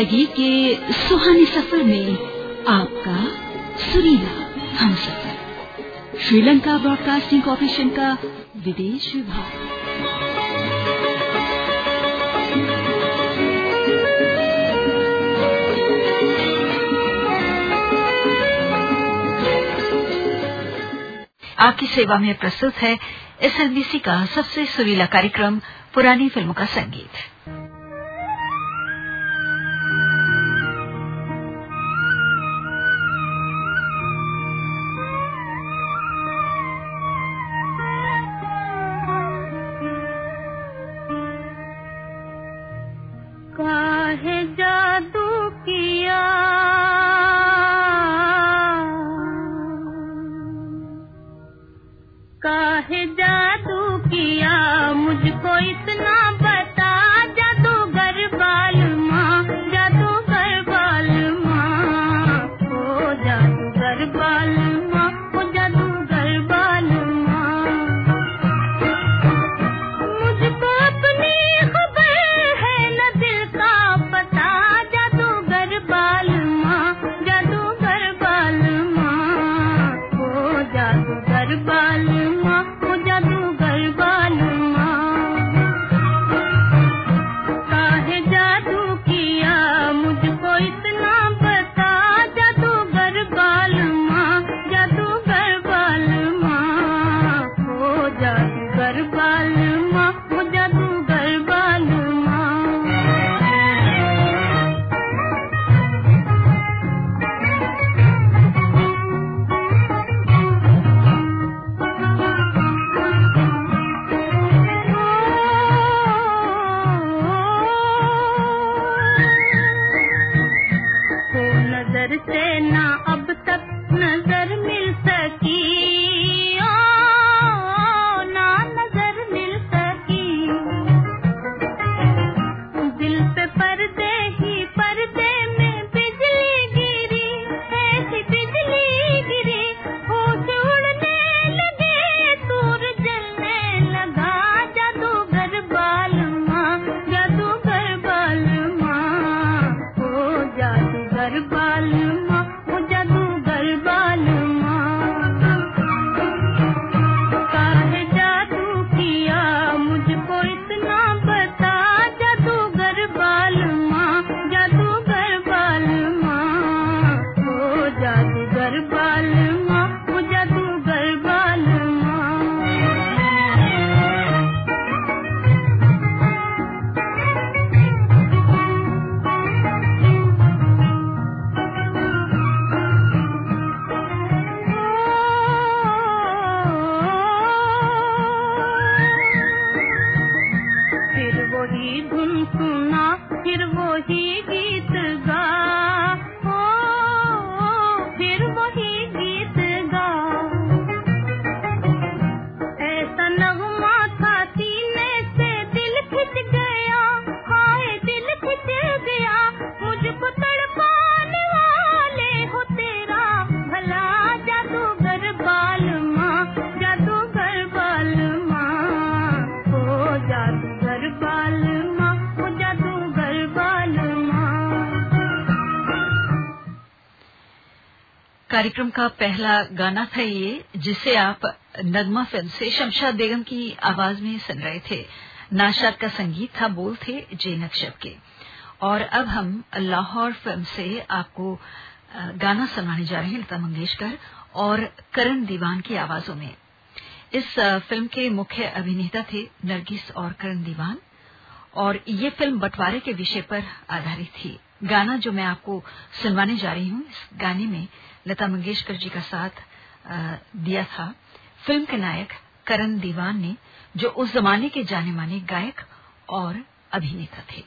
ज़िंदगी के सुहाने सफ़र में आपका सुरीला हम सफ़र श्रीलंका ब्रॉडकास्टिंग कॉरपोरेशन का विदेश विभाग। आपकी सेवा में प्रस्तुत है एसएलबीसी का सबसे सुरीला कार्यक्रम, पुरानी फ़िल्मों का संगीत। जादू किया मुझको इतना कार्यक्रम का पहला गाना था ये, जिसे आप नगमा फ़िल्म से शमशाद बेगम की आवाज़ में सुन रहे थे। नाशाद का संगीत था, बोल थे जे नक्शब के। और अब हम लाहौर फ़िल्म से आपको गाना सुनाने जा रहे हैं लता मंगेशकर और करण दीवान की आवाजों में। इस फ़िल्म के मुख्य अभिनेता थे नरगिस और करण दीवान। और ये फ़िल्म बंटवारे के विषय पर आधारित थी। गाना जो मैं आपको सुनवाने जा रही हूँ, इस गाने में लता मंगेशकर जी का साथ दिया था। फ़िल्म के नायक करण दीवान ने, जो उस जमाने के जाने माने गायक और अभिनेता थे।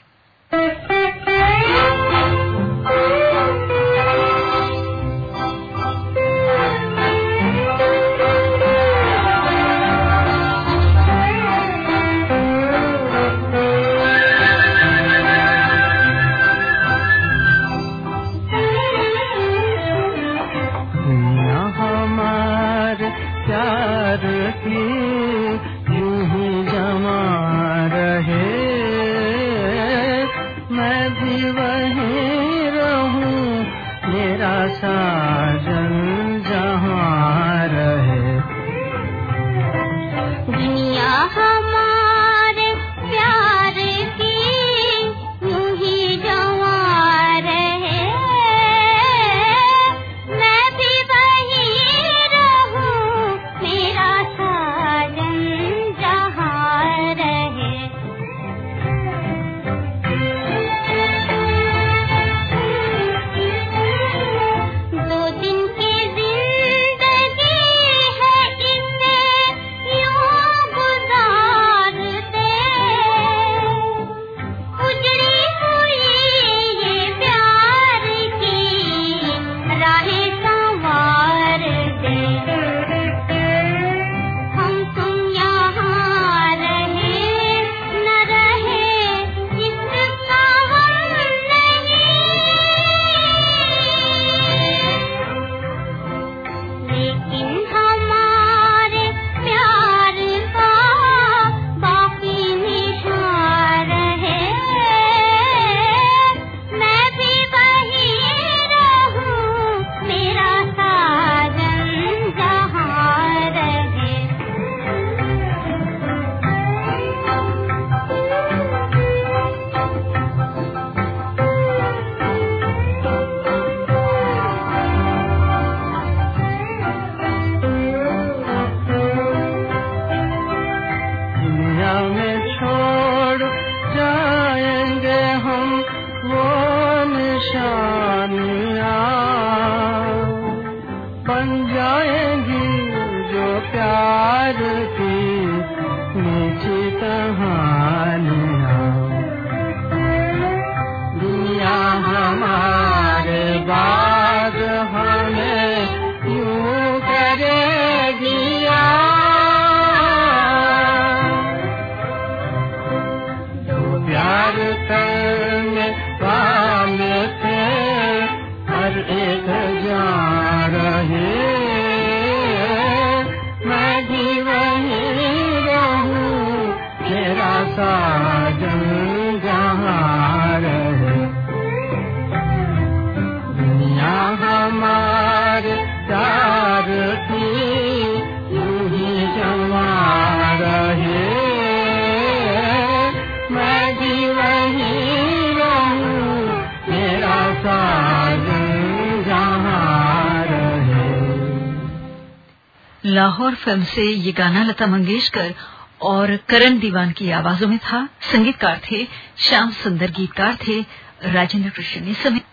लाहौर फ़िल्म से ये गाना लता मंगेशकर और करण दीवान की आवाजों में था। संगीतकार थे, श्याम सुंदर गीतकार थे, राजेंद्र कृष्ण ने समेत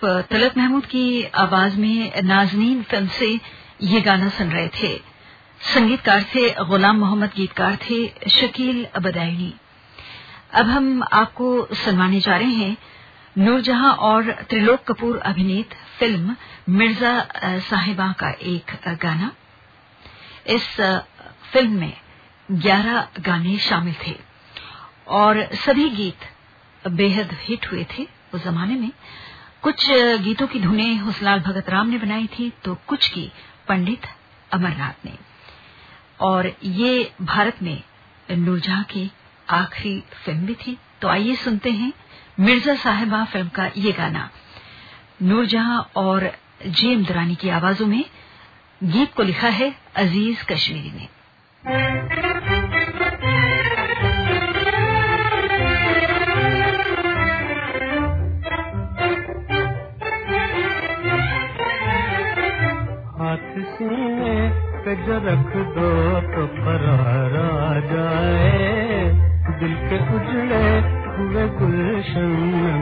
आप तलत महमूद की आवाज़ में नाजनीन फ़िल्म से ये गाना सुन रहे थे। संगीतकार थे, गुलाम मोहम्मद गीतकार थे शकील बदायनी अब हम आपको सुनवाने जा रहे हैं नूरजहां और त्रिलोक कपूर अभिनीत फ़िल्म मिर्ज़ा साहिबा का एक गाना। इस फ़िल्म में 11 गाने शामिल थे और सभी गीत बेहद हिट हुए थे उस जमाने में। कुछ गीतों की धुनें हुसलाल भगत राम ने बनाई थी तो कुछ की पंडित अमरनाथ ने। और ये भारत में नूरजहां की आखिरी फ़िल्म भी थी। तो आइए सुनते हैं मिर्ज़ा साहिबा फ़िल्म का ये गाना। नूरजहां और जेम दुरानी की आवाजों में गीत को लिखा है अज़ीज़ कश्मीरी ने। सीने पे जो रख दो तो फरार आ जाए। दिल के उजड़े हुए गुलशन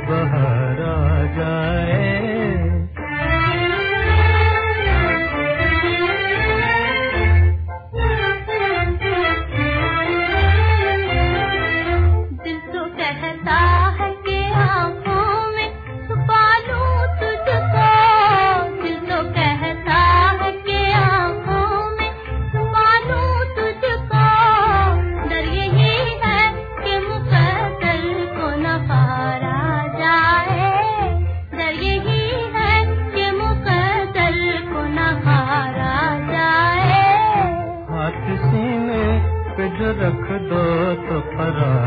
बहार आ जाए। रख दो तो फरार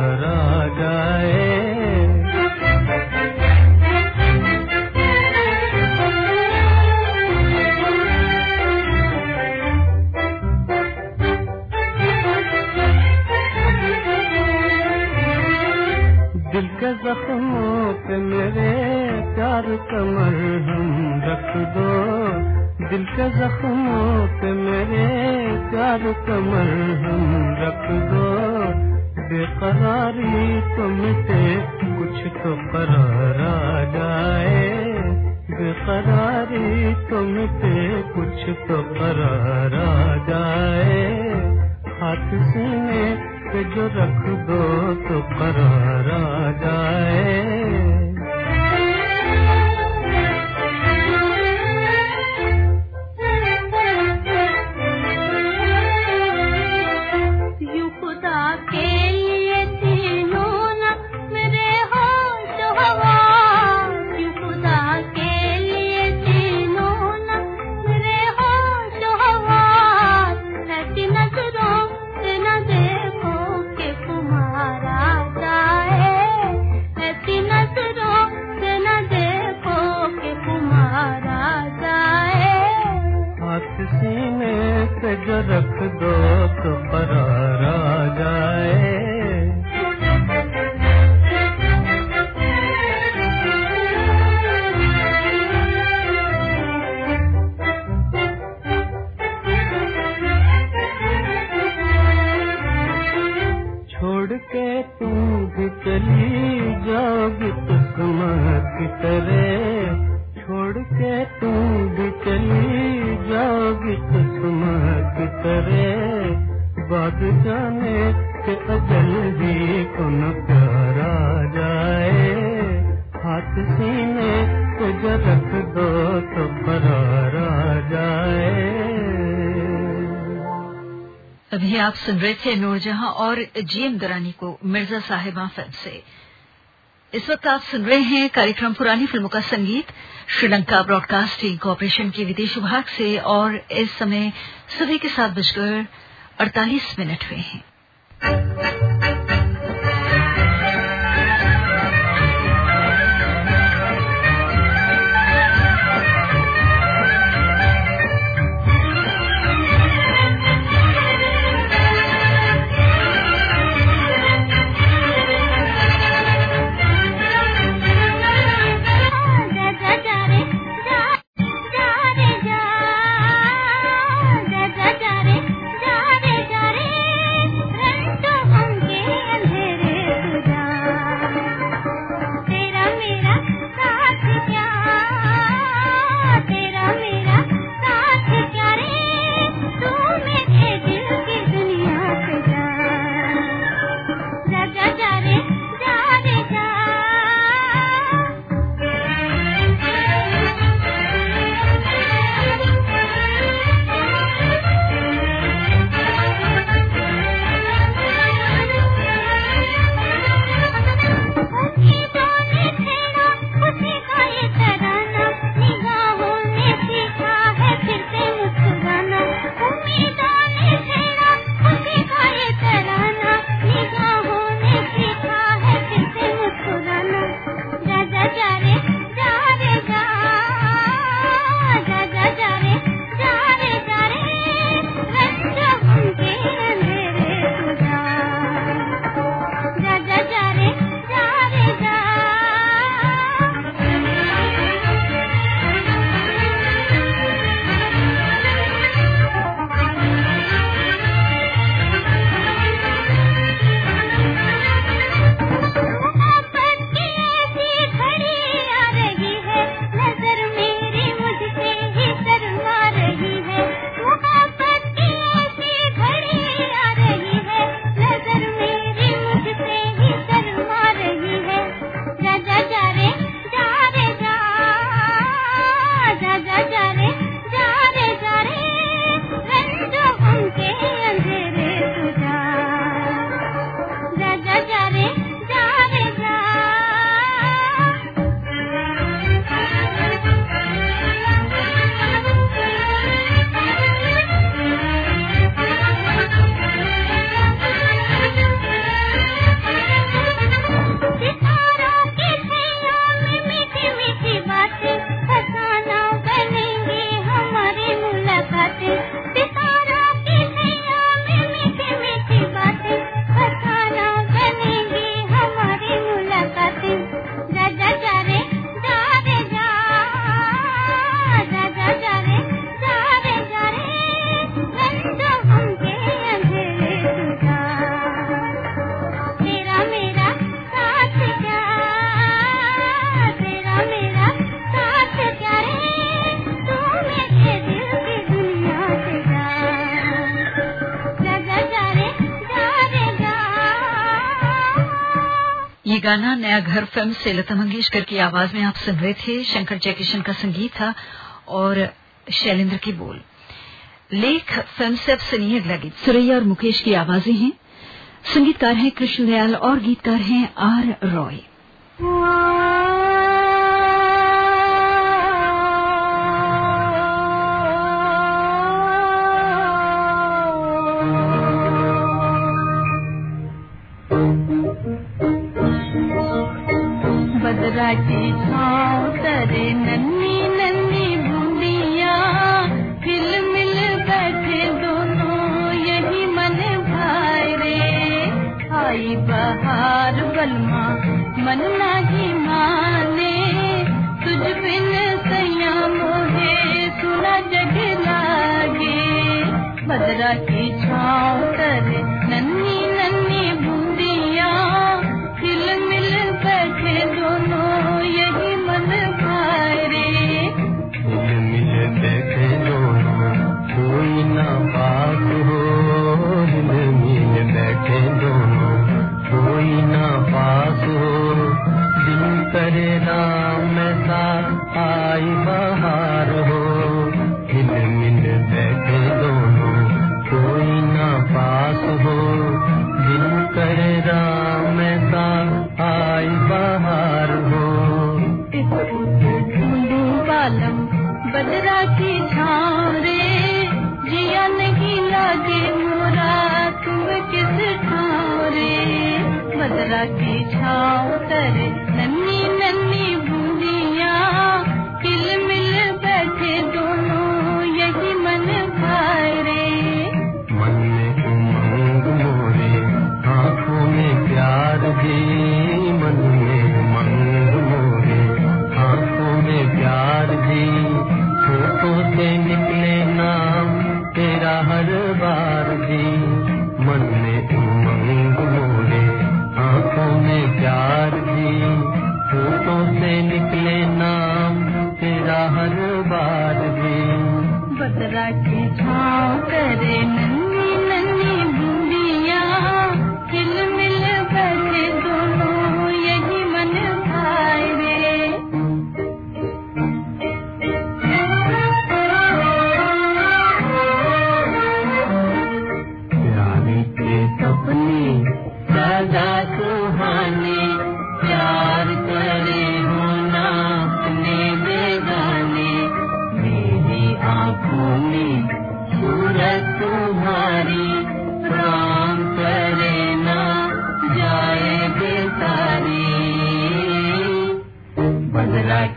सुन रहे थे नूरजहां और जीएम दरानी को मिर्ज़ा साहिबा फ़िल्म से। इस वक्त आप सुन रहे हैं कार्यक्रम पुरानी फ़िल्मों का संगीत। श्रीलंका ब्रॉडकास्टिंग कॉरपोरेशन के विदेश विभाग से और इस समय सुबह के सात बजकर अड़तालीस मिनट हुए हैं। गाना नया घर फ़िल्म से लता मंगेशकर की आवाज़ में आप सुन रहे थे शंकर जयकिशन का संगीत था और शैलेंद्र की बोल। लेख, फ़िल्म से अब सुनिए अगला गीत। सुरैया और मुकेश की आवाज़ें हैं। संगीतकार हैं कृष्ण दयाल और गीतकार हैं आर रॉय।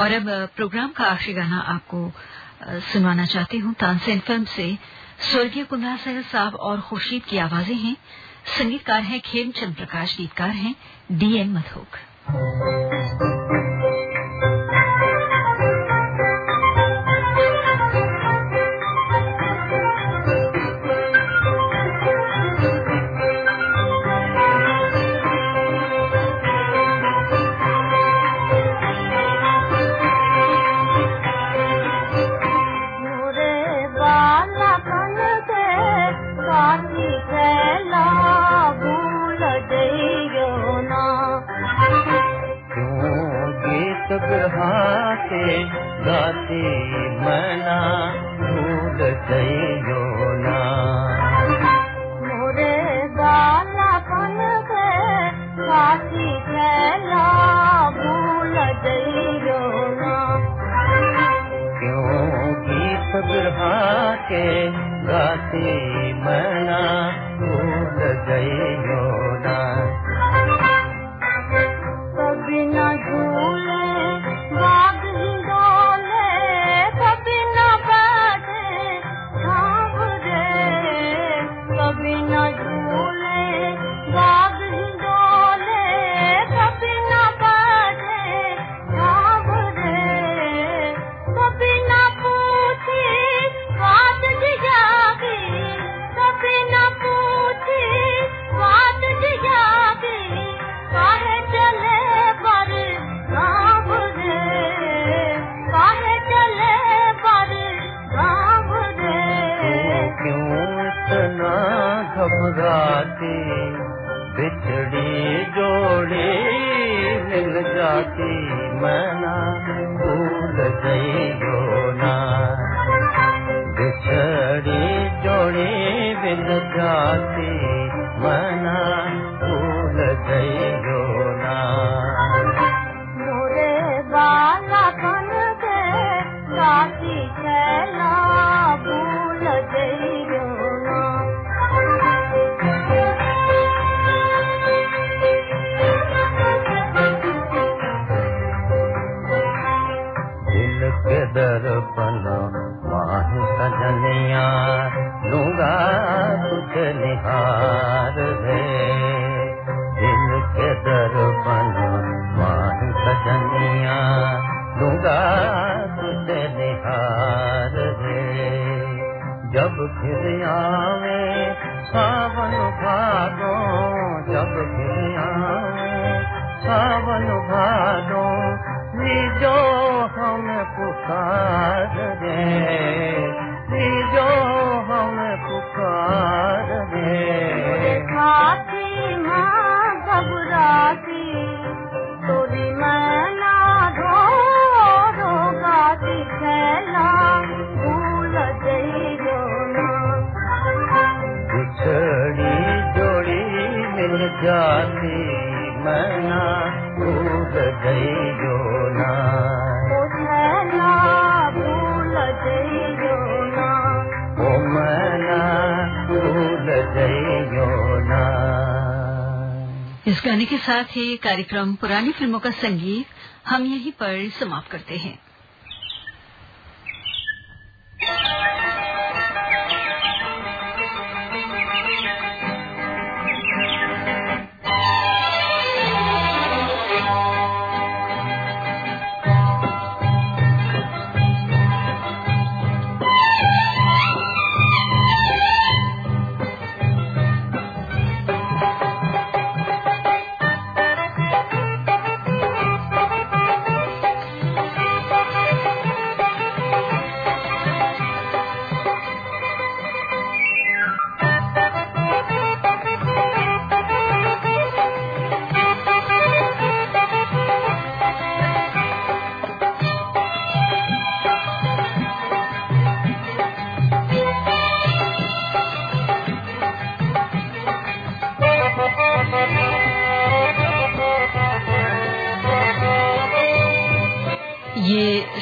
और अब प्रोग्राम का आखिरी गाना आपको सुनवाना चाहती हूँ। तानसेन फ़िल्म से स्वर्गीय कुंदा सहल साहब और खुर्शीद की आवाज़ें हैं। संगीतकार हैं खेमचंद प्रकाश, गीतकार हैं डीएम मधोक। सावन भादो जो हम पुकार रे जो भूल ना। भूल ना। भूल ना। इस गाने के साथ ही कार्यक्रम पुरानी फ़िल्मों का संगीत हम यहीं पर समाप्त करते हैं।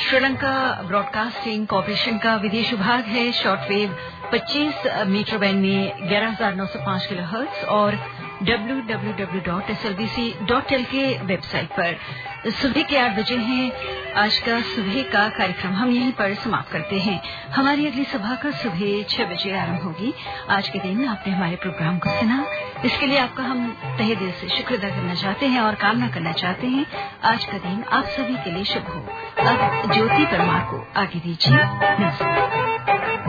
श्रीलंका ब्रॉडकास्टिंग कॉरपोरेशन का विदेश विभाग है। शॉर्टवेव 25 मीटर बैंड में 11905 किलो हर्ट्ज और www.slbc.l के वेबसाइट पर। सुबह के आठ बजे हैं। आज का सुबह का कार्यक्रम हम यहीं पर समाप्त करते हैं। हमारी अगली सभा का सुबह छह बजे आरंभ होगी। आज के दिन आपने हमारे प्रोग्राम को सुना। इसके लिए आपका हम तहे दिल से शुक्र अदा करना चाहते हैं और कामना करना चाहते हैं। आज का दिन आप सभी के लिए शुभ हो। अब ज्योति परमार को आगे दीजिए। नमस्कार।